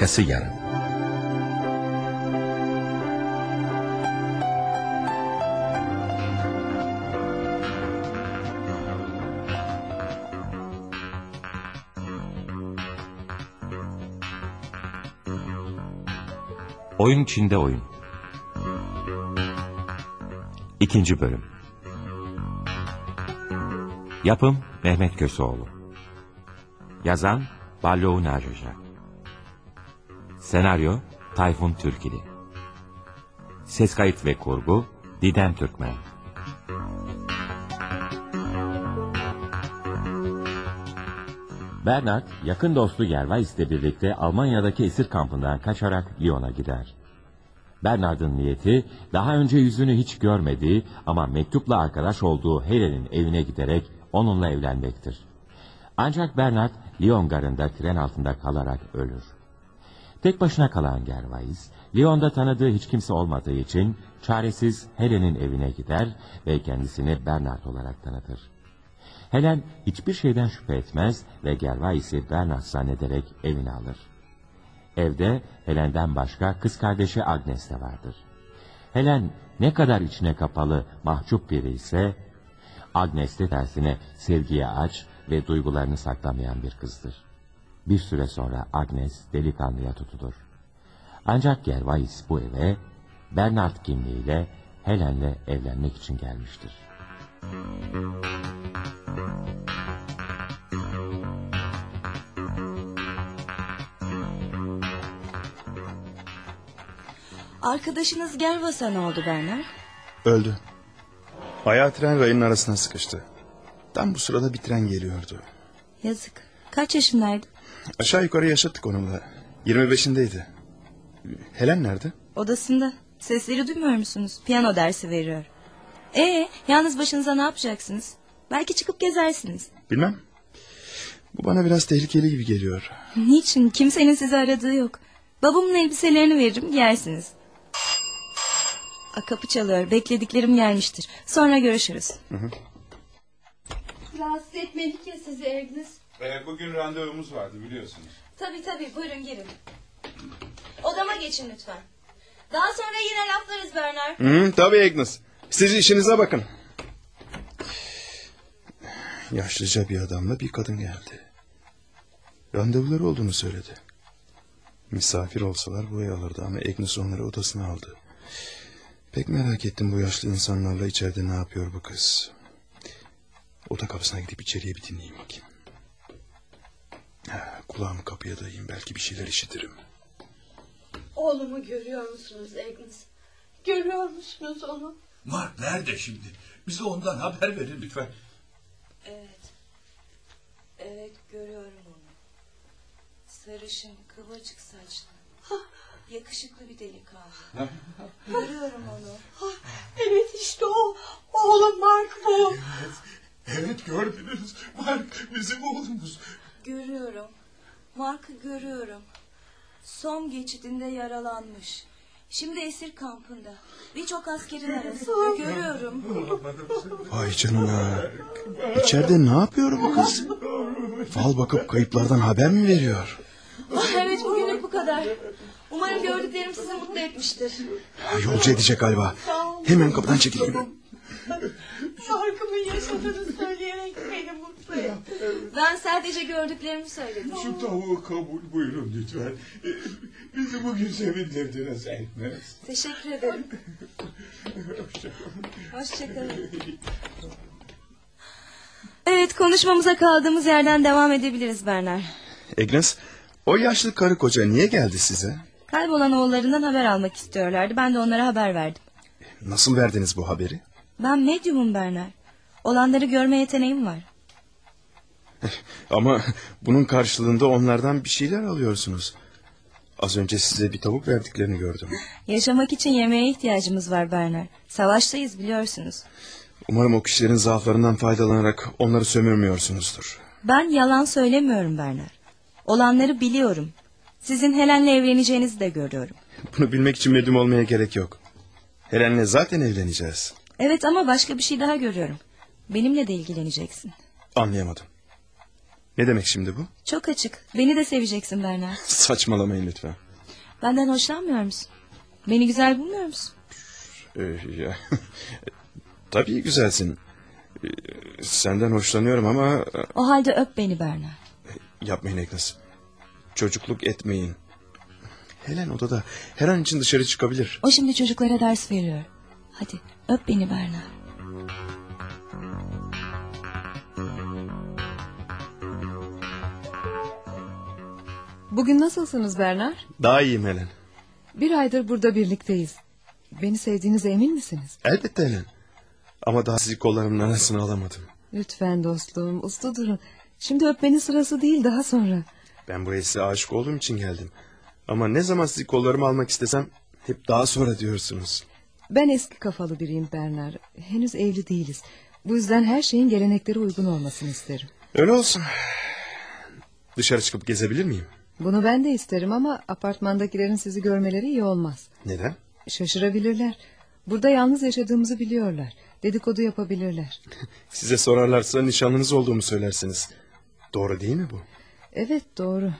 Arkası yarın. Oyun içinde oyun. İkinci bölüm. Yapım Mehmet Köseoğlu. Yazan Ballo Najoja. Senaryo Tayfun Türkili. Ses kayıt ve kurgu Didem Türkmen. Bernard, yakın dostu Gervais ile birlikte Almanya'daki esir kampından kaçarak Lyon'a gider. Bernard'ın niyeti daha önce yüzünü hiç görmediği ama mektupla arkadaş olduğu Helen'in evine giderek onunla evlenmektir. Ancak Bernard Lyon garında tren altında kalarak ölür. Tek başına kalan Gervais, Lyon'da tanıdığı hiç kimse olmadığı için çaresiz Helen'in evine gider ve kendisini Bernard olarak tanıtır. Helen hiçbir şeyden şüphe etmez ve Gervais'i Bernard zannederek evine alır. Evde Helen'den başka kız kardeşi Agnes de vardır. Helen ne kadar içine kapalı, mahcup biri ise, Agnes de tersine sevgiye aç ve duygularını saklamayan bir kızdır. Bir süre sonra Agnes delikanlıya tutulur. Ancak Gervais bu eve Bernard kimliğiyle Helen'le evlenmek için gelmiştir. Arkadaşınız Gervas'a ne oldu Bernard? Öldü. Ayağı tren rayının arasına sıkıştı. Tam bu sırada bir tren geliyordu. Yazık. Kaç yaşındaydı? Aşağı yukarı yaşattık onunla. 25'indeydi. Helen nerede? Odasında. Sesleri duymuyor musunuz? Piyano dersi veriyor. Ee, yalnız başınıza ne yapacaksınız? Belki çıkıp gezersiniz. Bilmem. Bu bana biraz tehlikeli gibi geliyor. Niçin? Kimsenin sizi aradığı yok. Babamın elbiselerini veririm, giyersiniz. A, kapı çalıyor. Beklediklerim gelmiştir. Sonra görüşürüz. Rahatsız etmedik ya sizi Agnes. Ee, bugün randevumuz vardı biliyorsunuz. Tabii tabii, buyurun girin. Odama geçin lütfen. Daha sonra yine laflarız Bernard. Hı, tabii Agnes. Siz işinize bakın. Yaşlıca bir adamla bir kadın geldi. Randevuları olduğunu söyledi. Misafir olsalar buraya alırdı ama Agnes onları odasına aldı. Pek merak ettim bu yaşlı insanlarla içeride ne yapıyor bu kız. Oda kapısına gidip içeriye bir dinleyeyim bakayım. Kulağımı kapıya dayayayım belki bir şeyler işitirim. Oğlumu görüyor musunuz Agnes? Görüyor musunuz onu? Mark nerede şimdi? Bize ondan haber verin lütfen. Evet. Evet görüyorum onu. Sarışın, kıvırcık saçlı. Yakışıklı bir delikanlı. görüyorum onu. Evet işte o. Oğlum Mark bu. Evet gördünüz. Mark bizim oğlumuz. Görüyorum. Mark'ı görüyorum. Son geçidinde yaralanmış. Şimdi esir kampında. Birçok askerin arasında görüyorum. Vay canına. İçeride ne yapıyor bu kız? Fal bakıp kayıplardan haber mi veriyor? Ah, evet bugünlük bu kadar. Umarım gördüklerim sizi mutlu etmiştir. Yolcu edecek galiba. Hemen kapıdan çekileyim. Mark'ımın yaşadığını söyleyerek beni mutlu etti. Ben sadece gördüklerimi söyledim. Şu tavuğu kabul buyurun lütfen. Bizi bugün sevindirdiniz Agnes. Teşekkür ederim. Hoşçakalın. Evet konuşmamıza kaldığımız yerden devam edebiliriz Bernard. Agnes, o yaşlı karı koca niye geldi size? Kaybolan oğullarından haber almak istiyorlardı. Ben de onlara haber verdim. Nasıl verdiniz bu haberi? Ben medyumum Bernard. Olanları görme yeteneğim var. Ama bunun karşılığında onlardan bir şeyler alıyorsunuz. Az önce size bir tavuk verdiklerini gördüm. Yaşamak için yemeğe ihtiyacımız var Bernard. Savaştayız biliyorsunuz. Umarım o kişilerin zaaflarından faydalanarak onları sömürmüyorsunuzdur. Ben yalan söylemiyorum Bernard. Olanları biliyorum. Sizin Helen'le evleneceğinizi de görüyorum. Bunu bilmek için medyum olmaya gerek yok. Helen'le zaten evleneceğiz. Evet ama başka bir şey daha görüyorum. Benimle de ilgileneceksin. Anlayamadım. Ne demek şimdi bu? Çok açık. Beni de seveceksin Bernard. Saçmalamayın lütfen. Benden hoşlanmıyor musun? Beni güzel bulmuyor musun? Ee, ya, tabii güzelsin. Ee, senden hoşlanıyorum ama O halde öp beni Bernard. yapmayın Agnes. Çocukluk etmeyin. Helen odada her an için dışarı çıkabilir. O şimdi çocuklara ders veriyor. Hadi öp beni Bernard. Bugün nasılsınız Bernard? Daha iyiyim Helen. Bir aydır burada birlikteyiz. Beni sevdiğinize emin misiniz? Elbette Helen. Ama daha sizi kollarımın arasına alamadım. Lütfen dostluğum uslu durun. Şimdi öpmenin sırası değil daha sonra. Ben bu size aşık olduğum için geldim. Ama ne zaman sizi kollarıma almak istesem hep daha sonra diyorsunuz. Ben eski kafalı biriyim Bernard. Henüz evli değiliz. Bu yüzden her şeyin geleneklere uygun olmasını isterim. Öyle olsun. Dışarı çıkıp gezebilir miyim? Bunu ben de isterim ama apartmandakilerin sizi görmeleri iyi olmaz. Neden? Şaşırabilirler. Burada yalnız yaşadığımızı biliyorlar. Dedikodu yapabilirler. Size sorarlarsa nişanlınız olduğumu söylersiniz. Doğru değil mi bu? Evet doğru.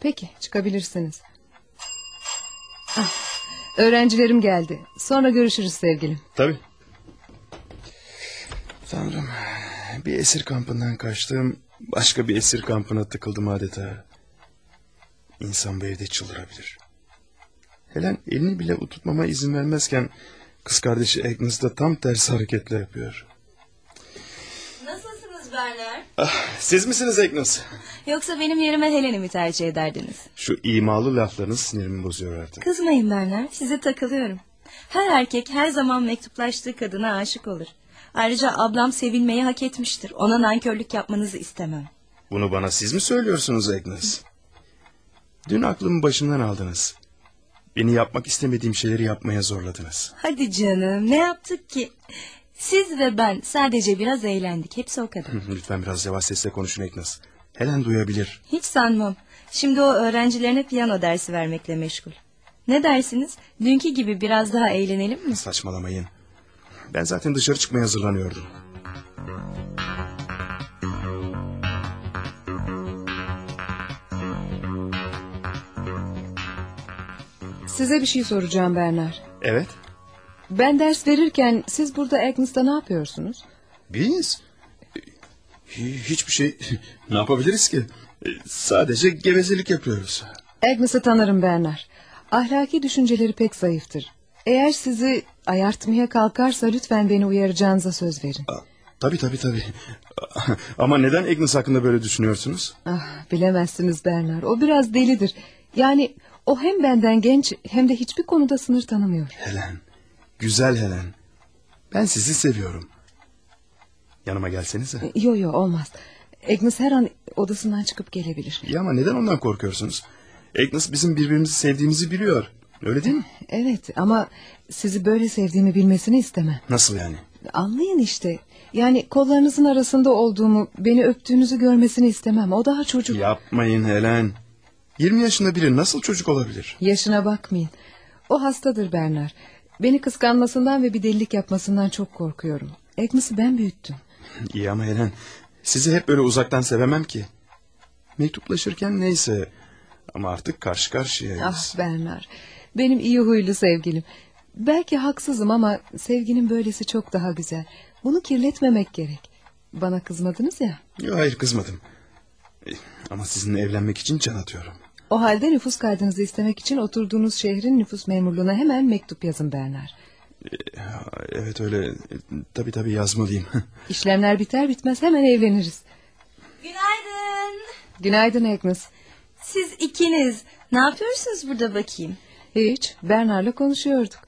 Peki çıkabilirsiniz. Ah, öğrencilerim geldi. Sonra görüşürüz sevgilim. Tabii. Tanrım. Bir esir kampından kaçtım. Başka bir esir kampına tıkıldım adeta. İnsan bu evde çıldırabilir. Helen elini bile tutmama izin vermezken... ...kız kardeşi Agnes de tam tersi hareketler yapıyor. Nasılsınız Bernard? Ah, siz misiniz Agnes? Yoksa benim yerime Helen'i mi tercih ederdiniz? Şu imalı laflarınız sinirimi bozuyor artık. Kızmayın Bernard, size takılıyorum. Her erkek her zaman mektuplaştığı kadına aşık olur. Ayrıca ablam sevilmeyi hak etmiştir. Ona nankörlük yapmanızı istemem. Bunu bana siz mi söylüyorsunuz Agnes? Dün aklımı başımdan aldınız. Beni yapmak istemediğim şeyleri yapmaya zorladınız. Hadi canım, ne yaptık ki? Siz ve ben sadece biraz eğlendik. Hepsi o kadar. Lütfen biraz yavaş sesle konuşun Agnes. Helen duyabilir. Hiç sanmam. Şimdi o öğrencilerine piyano dersi vermekle meşgul. Ne dersiniz? Dünkü gibi biraz daha eğlenelim mi? Saçmalamayın. Ben zaten dışarı çıkmaya hazırlanıyordum. Size bir şey soracağım Bernard. Evet. Ben ders verirken siz burada Agnes'ta ne yapıyorsunuz? Biz? Hi- Hiçbir şey ne yapabiliriz ki? Sadece gevezelik yapıyoruz. Agnes'ı tanırım Bernard. Ahlaki düşünceleri pek zayıftır. Eğer sizi ayartmaya kalkarsa lütfen beni uyaracağınıza söz verin. Aa, Tabii tabii tabii. Ama neden Agnes hakkında böyle düşünüyorsunuz? Ah, bilemezsiniz Bernard. O biraz delidir. Yani o hem benden genç hem de hiçbir konuda sınır tanımıyor. Helen. Güzel Helen. Ben sizi seviyorum. Yanıma gelsenize. Yo yo olmaz. Agnes her an odasından çıkıp gelebilir. Ya ama neden ondan korkuyorsunuz? Agnes bizim birbirimizi sevdiğimizi biliyor. Öyle değil mi? Evet ama sizi böyle sevdiğimi bilmesini istemem. Nasıl yani? Anlayın işte. Yani kollarınızın arasında olduğumu, beni öptüğünüzü görmesini istemem. O daha çocuk. Yapmayın Helen. 20 yaşında biri nasıl çocuk olabilir? Yaşına bakmayın. O hastadır Bernard. Beni kıskanmasından ve bir delilik yapmasından çok korkuyorum. Agnes'ı ben büyüttüm. İyi ama Helen sizi hep böyle uzaktan sevemem ki. Mektuplaşırken neyse ama artık karşı karşıyayız. Ah Bernard. Benim iyi huylu sevgilim. Belki haksızım ama sevginin böylesi çok daha güzel. Bunu kirletmemek gerek. Bana kızmadınız ya. Yok hayır kızmadım. Ama sizinle evlenmek için can atıyorum. O halde nüfus kaydınızı istemek için oturduğunuz şehrin nüfus memurluğuna hemen mektup yazın Bernard. Ya, Evet öyle E, tabii tabii yazmalıyım. İşlemler biter bitmez hemen evleniriz. Günaydın. Günaydın Agnes. Siz ikiniz ne yapıyorsunuz burada bakayım? Hiç Bernard'la konuşuyorduk.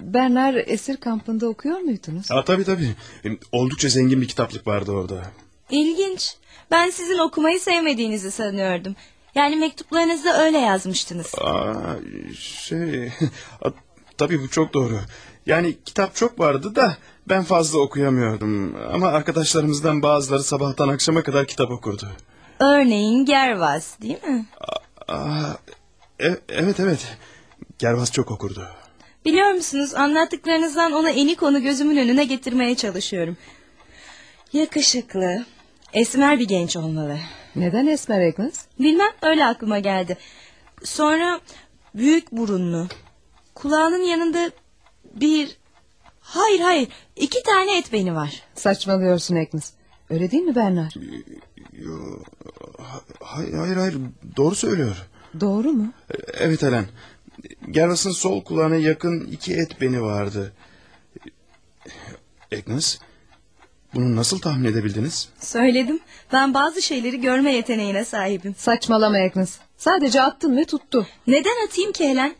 Bernard esir kampında okuyor muydunuz? Aa, tabii tabii. E, Oldukça zengin bir kitaplık vardı orada. İlginç. Ben sizin okumayı sevmediğinizi sanıyordum. Yani mektuplarınızda öyle yazmıştınız. Aa, şey tabii bu çok doğru. Yani kitap çok vardı da ben fazla okuyamıyordum. Ama arkadaşlarımızdan bazıları sabahtan akşama kadar kitap okurdu. Örneğin Gervas değil mi? Aa, e- evet evet. Gervas çok okurdu. Biliyor musunuz anlattıklarınızdan ona enik onu gözümün önüne getirmeye çalışıyorum. Yakışıklı, esmer bir genç olmalı. Neden Esmer Agnes? Bilmem öyle aklıma geldi. Sonra büyük burunlu. Kulağının yanında bir... Hayır hayır iki tane et beni var. Saçmalıyorsun Agnes. Öyle değil mi Bernard? Hayır hayır, hayır doğru söylüyor. Doğru mu? Evet Helen. Gervas'ın sol kulağına yakın iki et beni vardı. Agnes, bunu nasıl tahmin edebildiniz? Söyledim ben bazı şeyleri görme yeteneğine sahibim. Saçmalama Agnes. Sadece attın ve tuttu. Neden atayım ki Helen?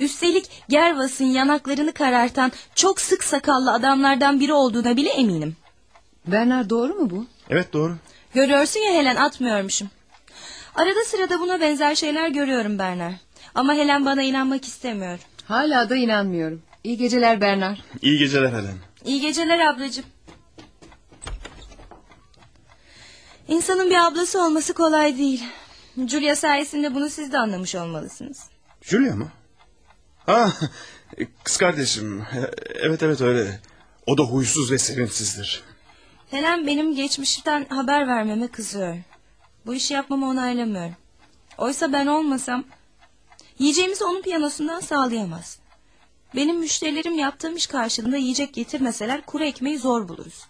Üstelik Gervas'ın yanaklarını karartan çok sık sakallı adamlardan biri olduğuna bile eminim. Bernard doğru mu bu? Evet doğru. Görüyorsun ya Helen atmıyormuşum. Arada sırada buna benzer şeyler görüyorum Berner. Ama Helen bana inanmak istemiyor. Hala da inanmıyorum. İyi geceler Bernard. İyi geceler Helen. İyi geceler ablacığım. İnsanın bir ablası olması kolay değil. Julia sayesinde bunu siz de anlamış olmalısınız. Julia mı? Ha, kız kardeşim. Evet evet öyle. O da huysuz ve sevimsizdir. Helen benim geçmişten haber vermeme kızıyor. Bu işi yapmamı onaylamıyor. Oysa ben olmasam yiyeceğimizi onun piyanosundan sağlayamaz. Benim müşterilerim yaptığım iş karşılığında yiyecek getirmeseler kuru ekmeği zor buluruz.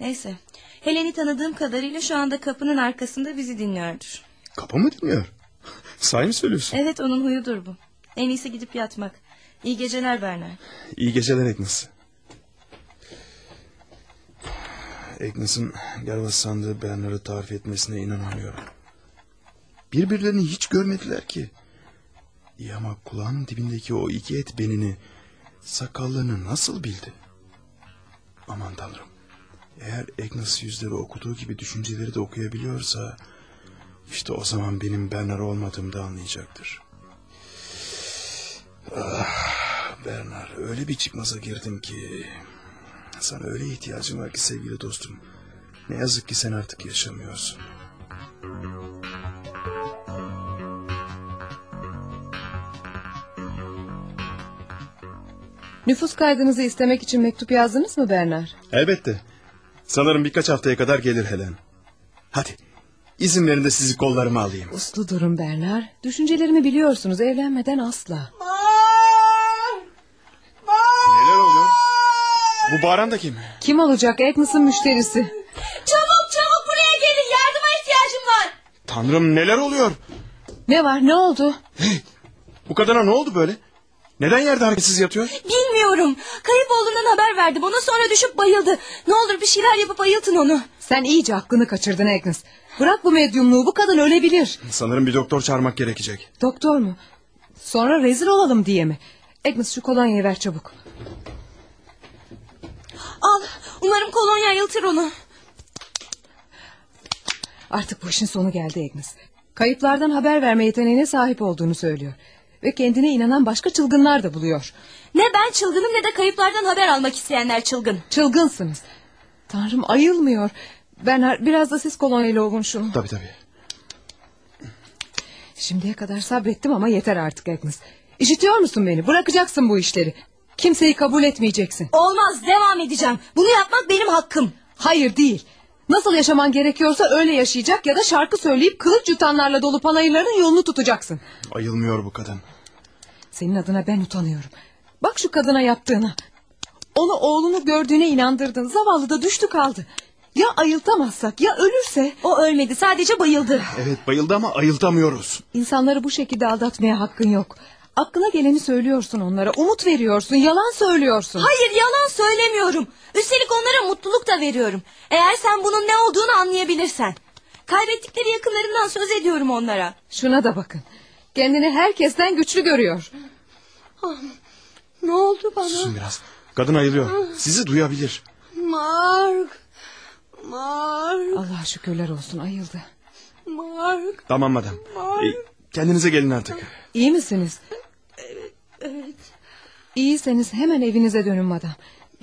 Neyse. Helen'i tanıdığım kadarıyla şu anda kapının arkasında bizi dinliyordur. Kapı mı dinliyor? Sahi mi söylüyorsun? Evet onun huyudur bu. En iyisi gidip yatmak. İyi geceler Bernard. İyi geceler Agnes. Agnes'ın Gervas sandığı Bernard'ı tarif etmesine inanamıyorum. Birbirlerini hiç görmediler ki. İyi ama kulağının dibindeki o iki et benini sakallığını nasıl bildi? Aman tanrım. Eğer Agnes yüzleri okuduğu gibi düşünceleri de okuyabiliyorsa... ...işte o zaman benim Bernard olmadığımı da anlayacaktır. Ah, Bernard öyle bir çıkmaza girdim ki... ...sana öyle ihtiyacım var ki sevgili dostum. Ne yazık ki sen artık yaşamıyorsun. Nüfus kaydınızı istemek için mektup yazdınız mı Bernard? Elbette. Sanırım birkaç haftaya kadar gelir Helen. Hadi izin verin de sizi kollarıma alayım. Uslu durun Bernard. Düşüncelerimi biliyorsunuz evlenmeden asla. Neler oluyor? Bu bağıran da kim? Kim olacak Agnes'ın müşterisi? Çabuk çabuk buraya gelin yardıma ihtiyacım var. Tanrım neler oluyor? Ne var ne oldu? Bu kadına ne oldu böyle? Neden yerde hareketsiz yatıyor? Bilmiyorum. Kayıp olduğundan haber verdim. Ona sonra düşüp bayıldı. Ne olur bir şeyler yapıp ayıltın onu. Sen iyice aklını kaçırdın Agnes. Bırak bu medyumluğu bu kadın ölebilir. Sanırım bir doktor çağırmak gerekecek. Doktor mu? Sonra rezil olalım diye mi? Agnes şu kolonyayı ver çabuk. Al. Umarım kolonya ayıltır onu. Artık bu işin sonu geldi Agnes. Kayıplardan haber verme yeteneğine sahip olduğunu söylüyor. Ve kendine inanan başka çılgınlar da buluyor. Ne ben çılgınım ne de kayıplardan haber almak isteyenler çılgın. Çılgınsınız. Tanrım ayılmıyor. Bernard biraz da siz kolonyayla ovun şunu. Tabii tabii. Şimdiye kadar sabrettim ama yeter artık Agnes. İşitiyor musun beni? Bırakacaksın bu işleri. Kimseyi kabul etmeyeceksin. Olmaz devam edeceğim. Bunu yapmak benim hakkım. Hayır değil. Nasıl yaşaman gerekiyorsa öyle yaşayacak ya da şarkı söyleyip kılıç yutanlarla dolu panayırların yolunu tutacaksın. Ayılmıyor bu kadın. Senin adına ben utanıyorum. Bak şu kadına yaptığına. Onu oğlunu gördüğüne inandırdın. Zavallı da düştü kaldı. Ya ayıltamazsak ya ölürse? O ölmedi sadece bayıldı. Evet bayıldı ama ayıltamıyoruz. İnsanları bu şekilde aldatmaya hakkın yok. Aklına geleni söylüyorsun onlara. Umut veriyorsun. Yalan söylüyorsun. Hayır yalan söylemiyorum. Üstelik onlara mutluluk da veriyorum. Eğer sen bunun ne olduğunu anlayabilirsen. Kaybettikleri yakınlarından söz ediyorum onlara. Şuna da bakın. Kendini herkesten güçlü görüyor. Ne oldu bana? Susun biraz. Kadın ayılıyor. Sizi duyabilir. Mark! Mark! Allah şükürler olsun ayıldı. Mark! Tamam madem. Ee, kendinize gelin artık. İyi misiniz? Evet. İyiyseniz hemen evinize dönün madam.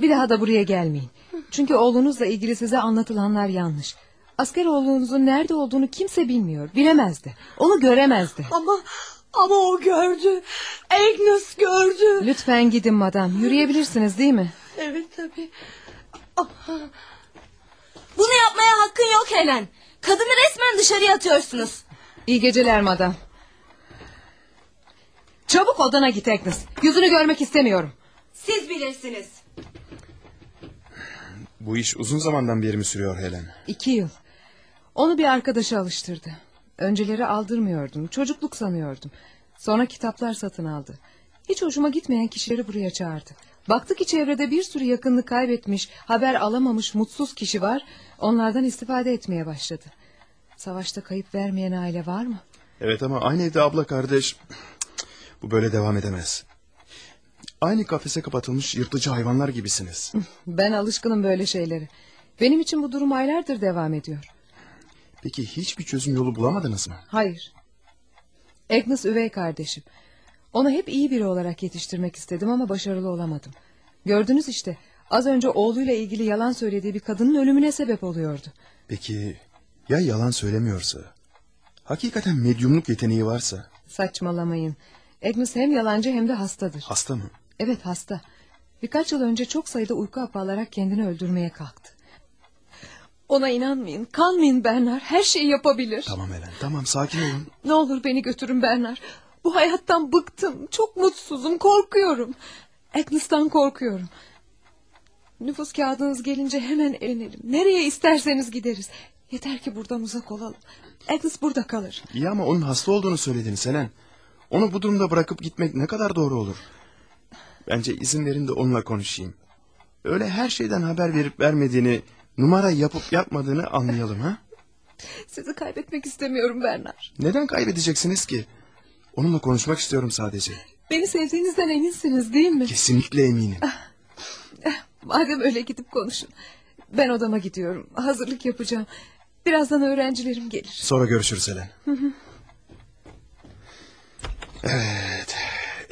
Bir daha da buraya gelmeyin. Çünkü oğlunuzla ilgili size anlatılanlar yanlış. Asker oğlunuzun nerede olduğunu kimse bilmiyor. Bilemezdi. Onu göremezdi. Ama ama o gördü. Agnes gördü. Lütfen gidin madam. Yürüyebilirsiniz değil mi? Evet tabii. Bunu yapmaya hakkın yok Helen. Kadını resmen dışarıya atıyorsunuz. İyi geceler madam. Çabuk odana git Agnes. Yüzünü görmek istemiyorum. Siz bilirsiniz. Bu iş uzun zamandan beri mi sürüyor Helen? İki yıl. Onu bir arkadaşa alıştırdı. Önceleri aldırmıyordum. Çocukluk sanıyordum. Sonra kitaplar satın aldı. Hiç hoşuma gitmeyen kişileri buraya çağırdı. Baktı ki çevrede bir sürü yakınını kaybetmiş, haber alamamış mutsuz kişi var. Onlardan istifade etmeye başladı. Savaşta kayıp vermeyen aile var mı? Evet ama aynı evde abla kardeş. Bu böyle devam edemez. Aynı kafese kapatılmış yırtıcı hayvanlar gibisiniz. Ben alışkınım böyle şeyleri. Benim için bu durum aylardır devam ediyor. Peki hiçbir çözüm yolu bulamadınız mı? Hayır. Agnes üvey kardeşim. Onu hep iyi biri olarak yetiştirmek istedim ama başarılı olamadım. Gördünüz işte. Az önce oğluyla ilgili yalan söylediği bir kadının ölümüne sebep oluyordu. Peki ya yalan söylemiyorsa? Hakikaten medyumluk yeteneği varsa? Saçmalamayın. Agnes hem yalancı hem de hastadır. Hasta mı? Evet hasta. Birkaç yıl önce çok sayıda uyku hapı alarak kendini öldürmeye kalktı. Ona inanmayın, kanmayın Bernard. Her şeyi yapabilir. Tamam Helen tamam sakin olun. Ne olur beni götürün Bernard. Bu hayattan bıktım. Çok mutsuzum, korkuyorum. Agnes'tan korkuyorum. Nüfus kağıdınız gelince hemen evlenelim. Nereye isterseniz gideriz. Yeter ki buradan uzak olalım. Agnes burada kalır. İyi ama onun hasta olduğunu söylediniz Helen. Onu bu durumda bırakıp gitmek ne kadar doğru olur? Bence izin verin de onunla konuşayım. Öyle her şeyden haber verip vermediğini, numara yapıp yapmadığını anlayalım ha? Sizi kaybetmek istemiyorum Bernard. Neden kaybedeceksiniz ki? Onunla konuşmak istiyorum sadece. Beni sevdiğinizden eminsiniz değil mi? Kesinlikle eminim. Madem öyle gidip konuşun. Ben odama gidiyorum. Hazırlık yapacağım. Birazdan öğrencilerim gelir. Sonra görüşürüz Helen. Evet.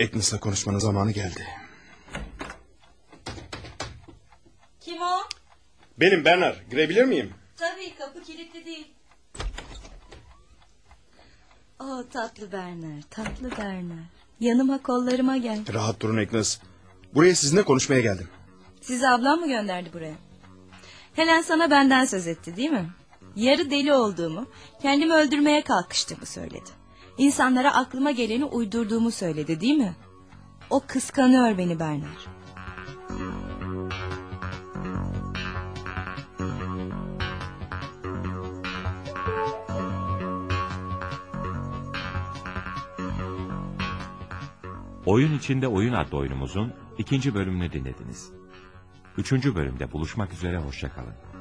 Agnes'la konuşmanın zamanı geldi. Kim o? Benim Bernard. Girebilir miyim? Tabii kapı kilitli değil. Oh tatlı Bernard, tatlı Bernard. Yanıma kollarıma gel. Rahat durun Agnes. Buraya sizinle konuşmaya geldim. Sizi ablam mı gönderdi buraya? Helen sana benden söz etti değil mi? Yarı deli olduğumu, kendimi öldürmeye kalkıştığımı söyledi. İnsanlara aklıma geleni uydurduğumu söyledi değil mi? O kıskanıyor beni Bernard. Oyun içinde oyun adlı oyunumuzun ikinci bölümünü dinlediniz. Üçüncü bölümde buluşmak üzere hoşçakalın.